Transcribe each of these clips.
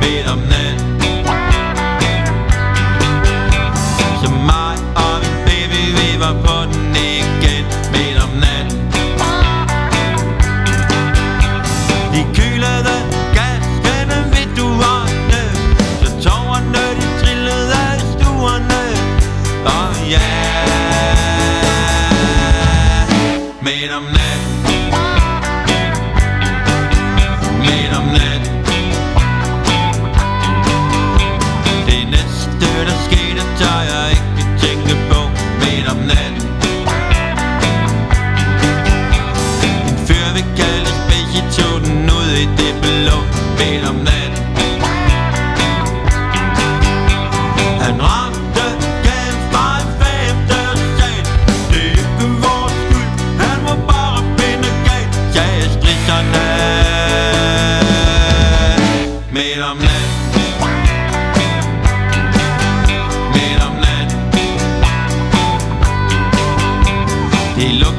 Be a man. der skete, tør jeg ikke tænke på midt om natten. En fyr vil kalde spidse, tog den ud i det blå midt om natten. Han ramte gaden fra en femte sal Det er ikke vores skyld, han var bare pindegalt Sagde midt om natten.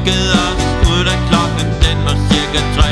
vækkede os Ud af klokken, den var cirka tre.